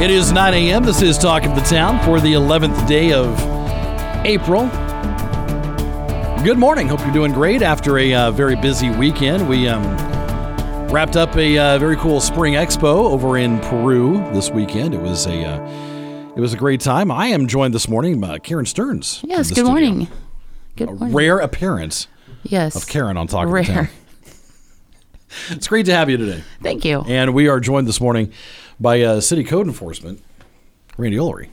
It is 9 a.m. This is Talk of the Town for the 11th day of April. Good morning. Hope you're doing great after a uh, very busy weekend. We um, wrapped up a uh, very cool spring expo over in Peru this weekend. It was a uh, it was a great time. I am joined this morning by Karen Stearns. Yes, good studio. morning. Good A morning. rare appearance yes. of Karen on Talk Rare. of the Town. It's great to have you today. Thank you. And we are joined this morning by uh, City Code Enforcement, Randy Ullery.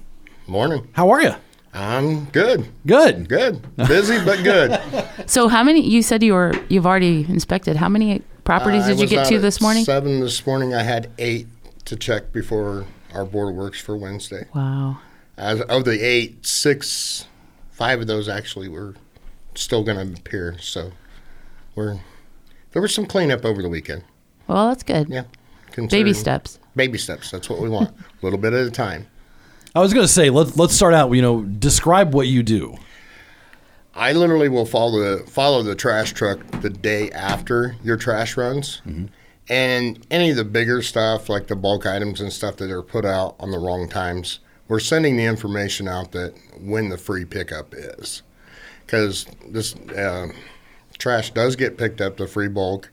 Morning. How are you? I'm good. Good. Good. Busy but good. So, how many? You said you were you've already inspected. How many properties I did you was get out to at this morning? Seven this morning. I had eight to check before our board works for Wednesday. Wow. As of the eight, six, five of those actually were still going to appear. So we're there was some cleanup over the weekend. Well, that's good. Yeah. Baby considering- steps. Baby steps. That's what we want. A little bit at a time. I was going to say let's let's start out. You know, describe what you do. I literally will follow the follow the trash truck the day after your trash runs, and any of the bigger stuff like the bulk items and stuff that are put out on the wrong times. We're sending the information out that when the free pickup is, because this uh, trash does get picked up. The free bulk,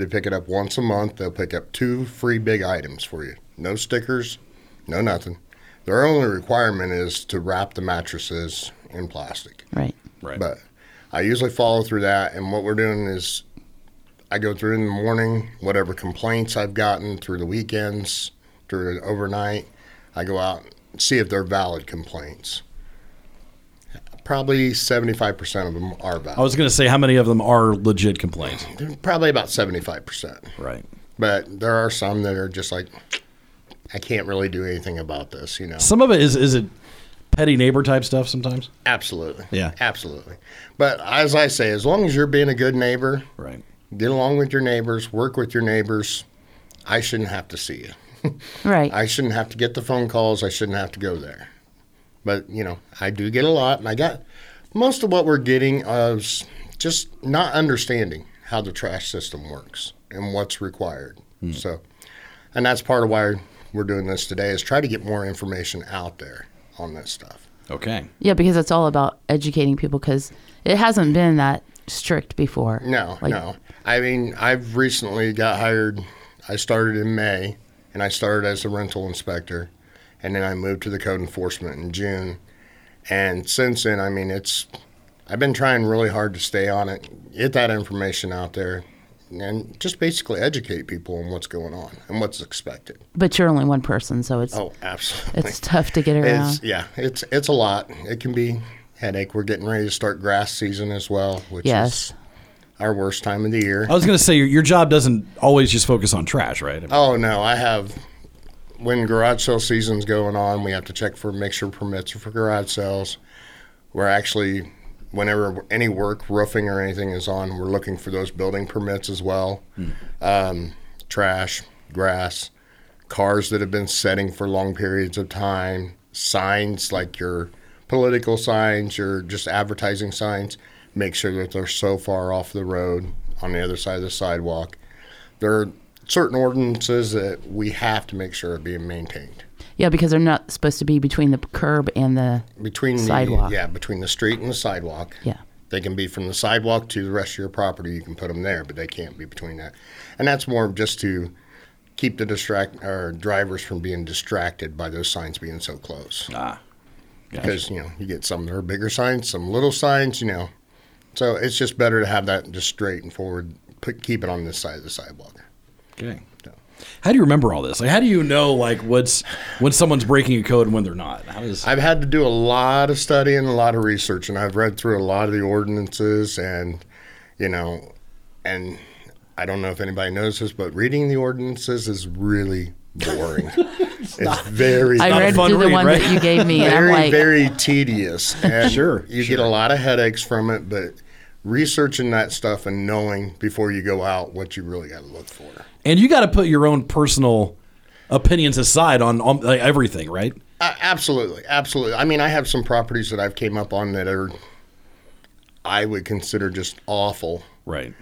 they pick it up once a month. They'll pick up two free big items for you. No stickers, no nothing. Their only requirement is to wrap the mattresses in plastic. Right. Right. But I usually follow through that, and what we're doing is I go through in the morning, whatever complaints I've gotten through the weekends, through the overnight, I go out and see if they're valid complaints. Probably 75% of them are valid. I was going to say how many of them are legit complaints. Probably about 75%. Right. But there are some that are just like, I can't really do anything about this, you know? Some of it is is it petty neighbor type stuff sometimes. Absolutely. Yeah. Absolutely. But as I say, as long as you're being a good neighbor, Right. get along with your neighbors, work with your neighbors. I shouldn't have to see you. Right. I shouldn't have to get the phone calls. I shouldn't have to go there. But, you know, I do get a lot. And I got most of what we're getting is just not understanding how the trash system works and what's required. Hmm. So, and that's part of why we're doing this today is try to get more information out there on this stuff. Okay. yeah, because it's all about educating people because it hasn't been that strict before. No, Like- no. I mean, I've recently got hired. I started in May, and I started as a rental inspector, and then I moved to the code enforcement in June. And since then, I mean, it's I've been trying really hard to stay on it, get that information out there, and just basically educate people on what's going on and what's expected. But you're only one person, so it's Oh, absolutely. it's tough to get around. It's, yeah, it's it's a lot. It can be headache. We're getting ready to start grass season as well, which yes. is our worst time of the year. I was going to say your, your job doesn't always just focus on trash, right? Oh no, I have. When garage sale season's going on, we have to check for make sure permits are for garage sales. We're actually, whenever any work, roofing or anything is on, we're looking for those building permits as well. Um, trash, grass, cars that have been setting for long periods of time, signs like your political signs, your just advertising signs. Make sure that they're so far off the road on the other side of the sidewalk. There certain ordinances that we have to make sure are being maintained Yeah, because they're not supposed to be between the curb and the between Sidewalk. the yeah between the street and the sidewalk. yeah. They can be from the sidewalk to the rest of your property. You can put them there, but they can't be between that. And that's more just to keep the distract or drivers from being distracted by those signs being so close. Ah. Because you know you get some that are bigger signs, some little signs. You know, so it's just better to have that just straight and forward. Put keep it on this side of the sidewalk. Okay. How do you remember all this? Like, how do you know like what's when someone's breaking a code and when they're not? How does I've had to do a lot of study and a lot of research, and I've read through a lot of the ordinances, and you know, and I don't know if anybody knows this, but reading the ordinances is really, boring. it's, very, I not a read fun through the read, one right? that you gave me, and I'm very, like, very tedious. And Sure, you get a lot of headaches from it, but researching that stuff and knowing before you go out what you really got to look for. And you got to put your own personal opinions aside on, on like, everything, right? Uh, absolutely, absolutely. I mean, I have some properties that I've came up on that are I would consider just awful. Right.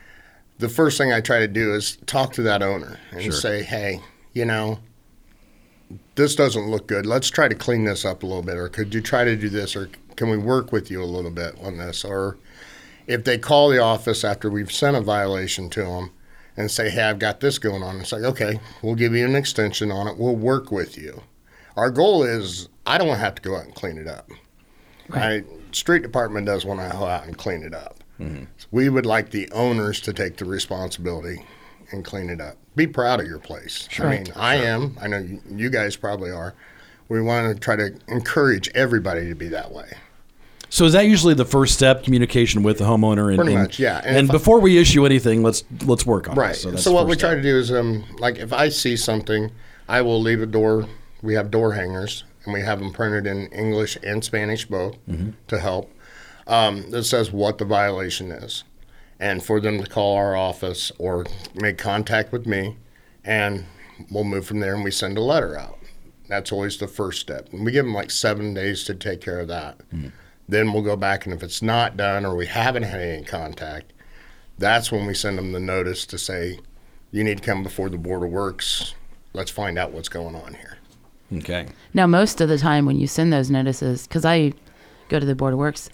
The first thing I try to do is talk to that owner and Sure. say, "Hey, you know, this doesn't look good. Let's try to clean this up a little bit, or could you try to do this, or can we work with you a little bit on this?" Or if they call the office after we've sent a violation to them and say, "Hey, I've got this going on," it's like, "Okay, we'll give you an extension on it. We'll work with you." Our goal is I don't have to go out and clean it up. I, street department does want to go out and clean it up. Mm-hmm. So we would like the owners to take the responsibility and clean it up. Be proud of your place. I mean, I am. I know you, you guys probably are. We want to try to encourage everybody to be that way. So is that usually the first step, communication with the homeowner? And, Pretty and- much, yeah. And And, I- before we issue anything, let's let's work on Right. it. So, that's what we try step. to do is, um, like, if I see something, I will leave a door. We have door hangers, and we have them printed in English and Spanish both to help. Um, that says what the violation is, and for them to call our office or make contact with me, and we'll move from there. And we send a letter out. That's always the first step. And we give them like seven days to take care of that. Then we'll go back, and if it's not done or we haven't had any contact, that's when we send them the notice to say, you need to come before the Board of Works. Let's find out what's going on here. Okay. Now, most of the time when you send those notices, because I go to the Board of Works,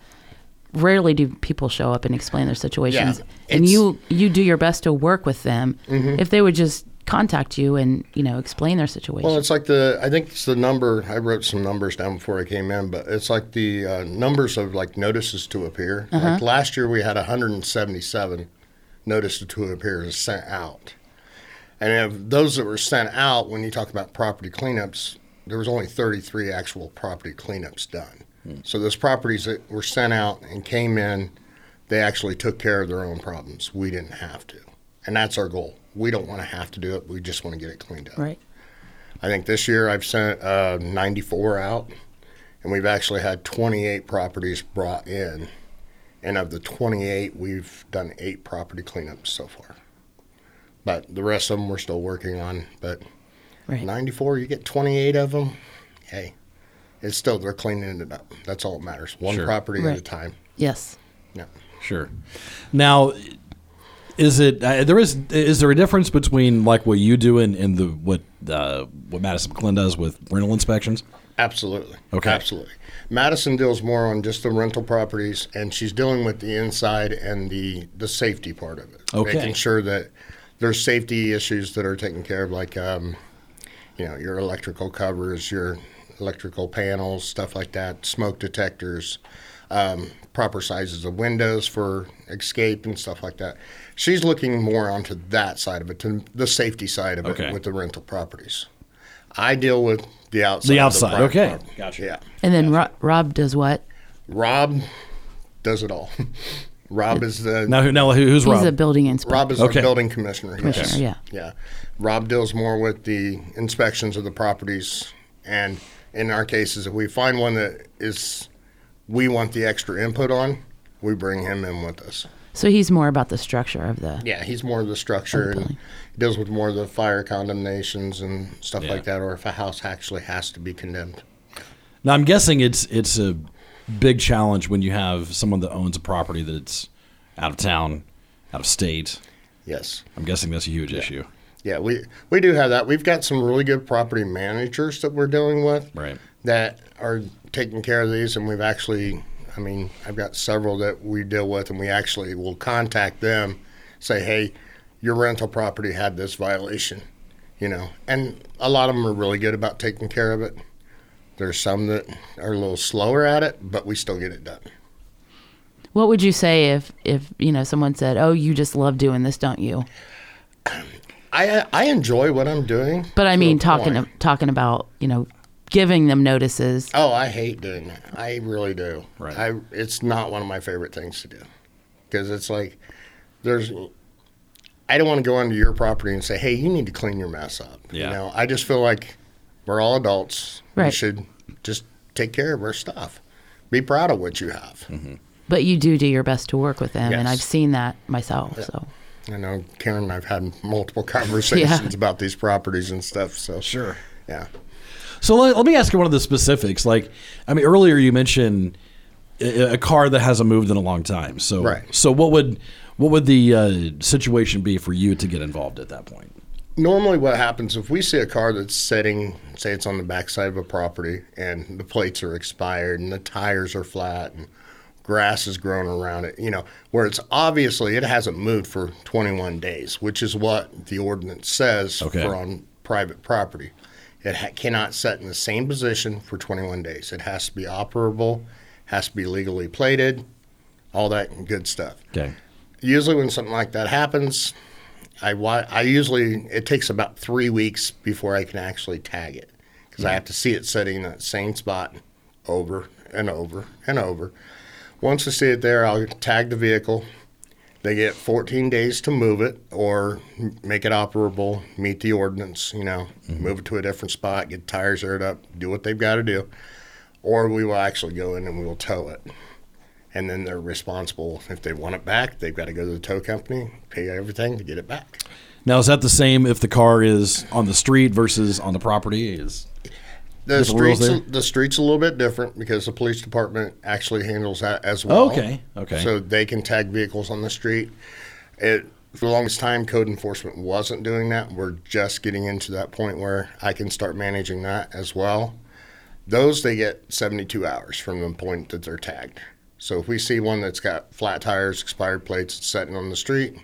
rarely do people show up and explain their situations. Yeah, and you you do your best to work with them. Mm-hmm. If they would just contact you and you know explain their situation. Well, it's like the, I think it's the number, I wrote some numbers down before I came in, but it's like the uh, numbers of like notices to appear. Like last year we had 177 notices to appear sent out. And of those that were sent out, when you talk about property cleanups, there was only 33 actual property cleanups done. So those properties that were sent out and came in, they actually took care of their own problems. We didn't have to. And that's our goal. We don't want to have to do it. We just want to get it cleaned up. right. I think this year I've sent uh, 94 out, and we've actually had 28 properties brought in. And of the 28, we've done eight property cleanups so far. But the rest of them we're still working on. But Right. 94, you get 28 of them, hey, it's still, they're cleaning it up. That's all that matters. One Sure. property at a time. Yes. Yeah. Sure. Now, is it uh, there is is there a difference between like what you do and, and the what uh, what Madison McClellan does with rental inspections? Absolutely. Okay. Absolutely. Madison deals more on just the rental properties, and she's dealing with the inside and the the safety part of it. Okay. Making sure that there's safety issues that are taken care of, like um, you know your electrical covers, your electrical panels, stuff like that, smoke detectors, um, proper sizes of windows for escape and stuff like that. She's looking more onto that side of it, to the safety side of Okay. it with the rental properties. I deal with the outside. The outside, private okay. property. Gotcha. Yeah. And then Ro- Rob does what? Rob does it all. Rob is the Now, who, now who, who's He's Rob? a building inspector. Rob is Okay. our building commissioner. Commissioner, yes. Yeah. Rob deals more with the inspections of the properties, and in our cases, if we find one that is we want the extra input on, we bring him in with us. So he's more about the structure of the. Yeah, he's more of the structure and he deals with more of the fire condemnations and stuff Yeah. like that, or if a house actually has to be condemned. now, I'm guessing it's it's a big challenge when you have someone that owns a property that's out of town, out of state. Yes. I'm guessing that's a huge issue. Yeah, we we do have that. We've got some really good property managers that we're dealing with. Right. that are taking care of these, and we've actually, I mean, I've got several that we deal with, and we actually will contact them, say, hey, your rental property had this violation, you know, and a lot of them are really good about taking care of it. There's some that are a little slower at it, but we still get it done. What would you say if if you know someone said, "Oh, you just love doing this, don't you?" I I enjoy what I'm doing. But I mean, talking talking about you know giving them notices. Oh, I hate doing that. I really do. Right. I it's not one of my favorite things to do because it's like there's I don't want to go onto your property and say, "Hey, you need to clean your mess up." Yeah. You know, I just feel like we're all adults. We Right. should just take care of our stuff. Be proud of what you have. Mm-hmm. But you do do your best to work with them, and I've seen that myself. So I know Karen and I've had multiple conversations about these properties and stuff. So Sure. yeah. So let, let me ask you one of the specifics. Like, I mean, earlier you mentioned a, a car that hasn't moved in a long time. So, Right. So what would what would the uh, situation be for you to get involved at that point? Normally, what happens if we see a car that's sitting, say it's on the backside of a property, and the plates are expired and the tires are flat and grass is growing around it, you know, where it's obviously it hasn't moved for 21 days, which is what the ordinance says Okay. for on private property. It ha- cannot set in the same position for 21 days. It has to be operable, has to be legally plated, all that good stuff Okay. usually when something like that happens, I wa- I usually it takes about three weeks before I can actually tag it because I have to see it sitting in that same spot over and over and over. Once I see it there, I'll tag the vehicle. They get 14 days to move it or make it operable, meet the ordinance, you know, mm-hmm. move it to a different spot, get tires aired up, do what they've got to do. Or we will actually go in and we will tow it and then they're responsible if they want it back. They've got to go to the tow company, pay everything to get it back. Now is that the same if the car is on the street versus on the property? Is The streets, there? the streets a little bit different because the police department actually handles that as well. Okay, okay. So they can tag vehicles on the street. It for the longest time, code enforcement wasn't doing that. We're just getting into that point where I can start managing that as well. Those they get 72 hours from the point that they're tagged. So if we see one that's got flat tires, expired plates, it's sitting on the street,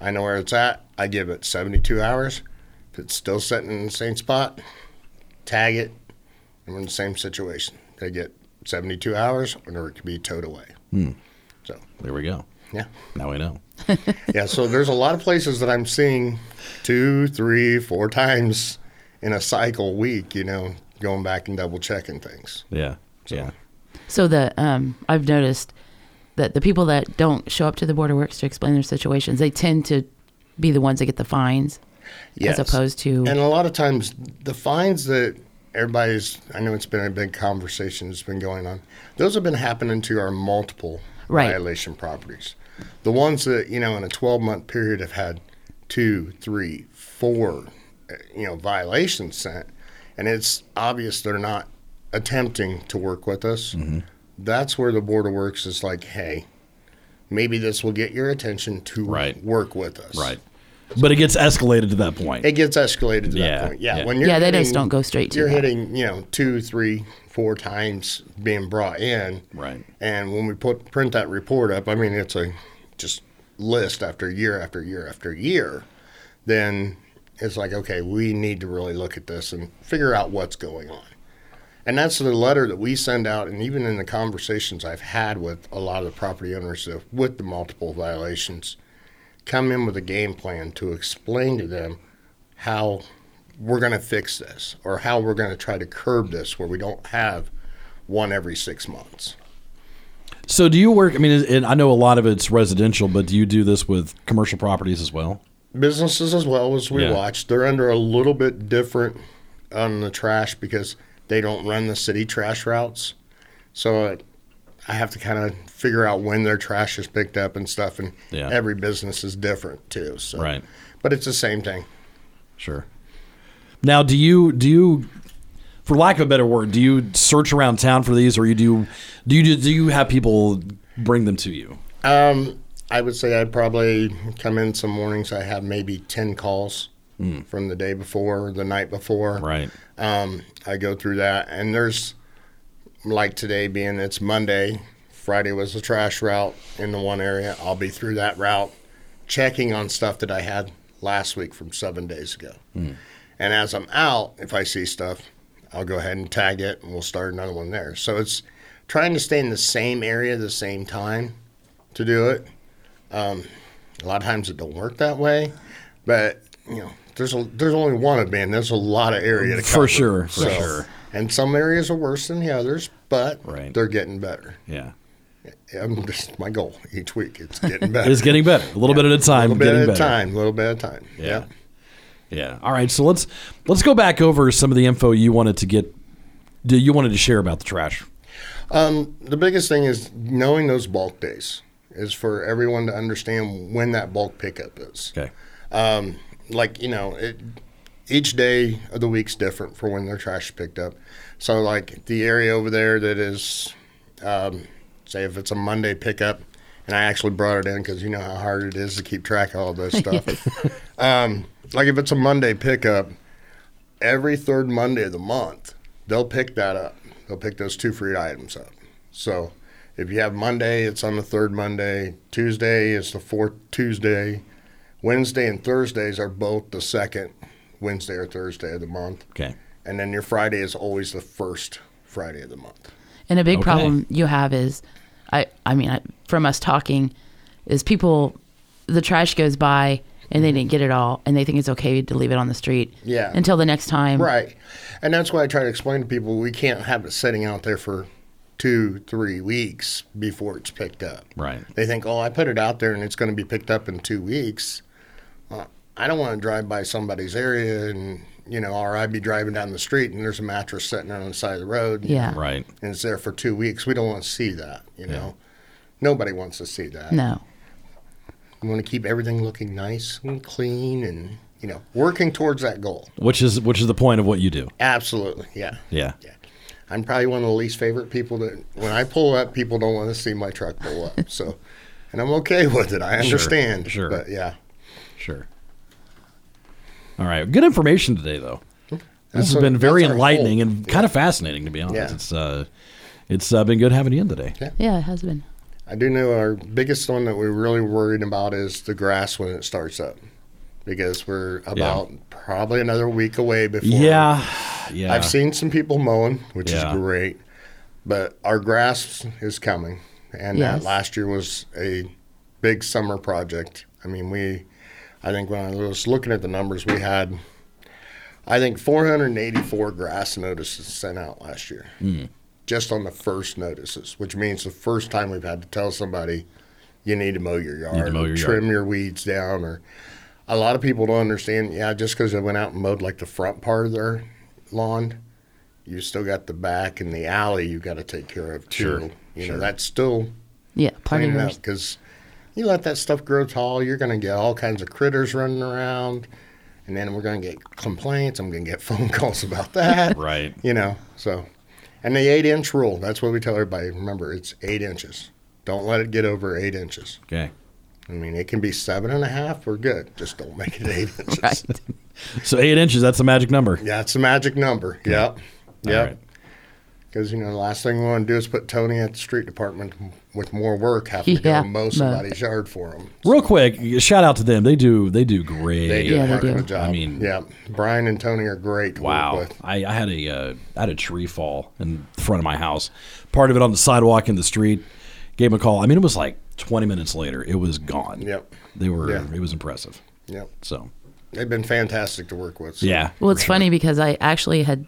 I know where it's at. I give it 72 hours. If it's still sitting in the same spot, tag it, and we're in the same situation. They get 72 hours, or it could be towed away. So there we go. yeah, Now we know. yeah. So there's a lot of places that I'm seeing two, three, four times in a cycle week. You know, going back and double checking things. Yeah. Yeah. So the um, I've noticed that the people that don't show up to the Board of Works to explain their situations, they tend to be the ones that get the fines, Yes. as opposed to And a lot of times, the fines that everybody's, I know it's been a big conversation that's been going on, those have been happening to our multiple Right. violation properties. The ones that, you know, in a 12 month period have had two, three, four, you know, violations sent, and it's obvious they're not attempting to work with us. Mm-hmm. That's where the Board of Works is like, hey, maybe this will get your attention to Right. work with us. Right. But it gets escalated to that point. It gets escalated to Yeah, that point. Yeah, yeah. when you're Yeah, they hitting, just don't go straight to You're that. hitting, you know, two, three, four times being brought in. Right. And when we put print that report up, I mean, it's a just list after year after year after year. Then it's like, okay, we need to really look at this and figure out what's going on. And that's the letter that we send out, and even in the conversations I've had with a lot of the property owners with the multiple violations, come in with a game plan to explain to them how we're going to fix this or how we're going to try to curb this where we don't have one every six months. So do you work? I mean, and I know a lot of it's residential, but do you do this with commercial properties as well? Businesses as well as we Yeah. watch, they're under a little bit different on the trash because they don't run the city trash routes. So I have to kind of figure out when their trash is picked up and stuff, and Yeah. every business is different too. So, Right. but it's the same thing. Sure. Now, do you do you, for lack of a better word, do you search around town for these, or you do do you do you have people bring them to you? Um, I would say I'd probably come in some mornings. I have maybe ten calls from the day before, the night before. Right. Um, I go through that, and there's like today being it's Monday. Friday was the trash route in the one area. I'll be through that route, checking on stuff that I had last week from seven days ago. And as I'm out, if I see stuff, I'll go ahead and tag it, and we'll start another one there. So it's trying to stay in the same area at the same time to do it. Um, a lot of times it don't work that way, but you know, there's a there's only one of me, and there's a lot of area to cover. For sure, for sure. And some areas are worse than the others, but Right. they're getting better. Yeah. I'm just my goal each week. It's getting better. It's getting better. A little bit at a time. a little bit at a better. time. A little bit at a time. Yeah. Yeah. Yeah. All right. So let's let's go back over some of the info you wanted to get. Do you wanted to share about the trash? Um, the biggest thing is knowing those bulk days is for everyone to understand when that bulk pickup is. Okay. Um, like you know, it, each day of the week's different for when their trash is picked up. So like the area over there that is, um, say if it's a Monday pickup, and I actually brought it in because you know how hard it is to keep track of all this stuff. um, like if it's a Monday pickup, every third Monday of the month, they'll pick that up. They'll pick those two free items up. So if you have Monday, it's on the third Monday. Tuesday is the fourth Tuesday. Wednesday and Thursdays are both the second Wednesday or Thursday of the month. Okay. And then your Friday is always the first Friday of the month. And a big Okay. problem you have is, I I mean, I, from us talking, is people, the trash goes by and they didn't get it all, and they think it's okay to leave it on the street. Yeah. Until the next time. Right. And that's why I try to explain to people we can't have it sitting out there for two, three weeks before it's picked up. Right. They think, oh, I put it out there and it's going to be picked up in two weeks. Uh, I don't want to drive by somebody's area and, you know, or I'd be driving down the street and there's a mattress sitting on the side of the road. Yeah. Right. And it's there for two weeks. We don't want to see that, you know. Nobody wants to see that. No. We want to keep everything looking nice and clean and, you know, working towards that goal. Which is which is the point of what you do. Absolutely. Yeah. Yeah. Yeah. I'm probably one of the least favorite people that when I pull up, people don't want to see my truck pull up. So, and I'm okay with it. I understand. sure. But yeah, Sure. All right. Good information today, though. This That's has what- been very enlightening goal. and kind of fascinating, to be honest. Yeah. It's uh, it's uh, been good having you in today. Yeah, it has been. I do know our biggest one that we're really worried about is the grass when it starts up, because we're about probably another week away before. Yeah. Yeah. I've seen some people mowing, which Yeah. is great, but our grass is coming, and Yes. that last year was a big summer project. I mean, we, I think when I was looking at the numbers, we had, I think 484 grass notices sent out last year, hmm. just on the first notices, which means the first time we've had to tell somebody, you need to mow your yard, mow or your trim yard. your weeds down, or a lot of people don't understand. Yeah, just because they went out and mowed like the front part of their lawn, you still got the back and the alley you got to take care of too. Sure, You sure. know, that's still Yeah, part of cleaning up yours. because you let that stuff grow tall, you're going to get all kinds of critters running around, and then we're going to get complaints. I'm going to get phone calls about that. Right. You know, so and the eight inch rule. That's what we tell everybody. Remember, it's eight inches. Don't let it get over eight inches. Okay. I mean, it can be seven and a half. We're good. Just don't make it eight inches. Right. So eight inches. That's the magic number. Yeah, it's a magic number. Yep. Yep. right. Because you know the last thing we want to do is put Tony at the street department with more work, having to Yeah, go mow somebody's yard for him. Real quick, shout out to them. They do. They do great. They do Yeah, a they heck of do. a job. I mean- yeah, Brian and Tony are great. To Wow, Work with. I, I had a uh, I had a tree fall in front of my house. Part of it on the sidewalk in the street. Gave him a call. I mean, it was like 20 minutes later. It was gone. Yep. They were. Yeah. It was impressive. Yep. So They've been fantastic to work with. so- yeah. Well, it's funny because I actually had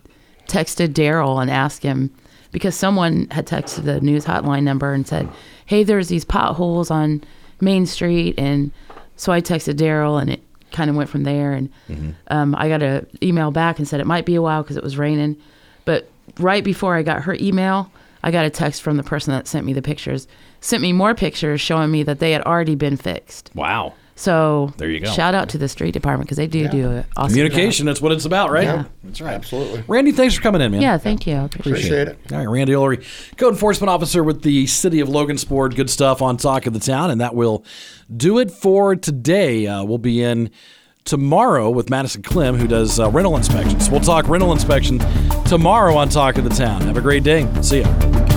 texted Daryl and asked him because someone had texted the news hotline number and said, "Hey, there's these potholes on Main Street," and so I texted Daryl, and it kind of went from there. And um, I got a email back and said it might be a while because it was raining, but right before I got her email, I got a text from the person that sent me the pictures, sent me more pictures showing me that they had already been fixed. Wow. So There you go. Shout out to the street department because they do do it. Awesome Communication. That's what it's about, right? Yeah. That's right. Absolutely. Randy, thanks for coming in, man. Yeah, thank you. Appreciate, Appreciate it. All right, Randy Ullery, code enforcement officer with the city of Logansport. Good stuff on Talk of the Town, and that will do it for today. Uh, we'll be in tomorrow with Madison Klim, who does uh, rental inspections. We'll talk rental inspection tomorrow on Talk of the Town. Have a great day. See ya.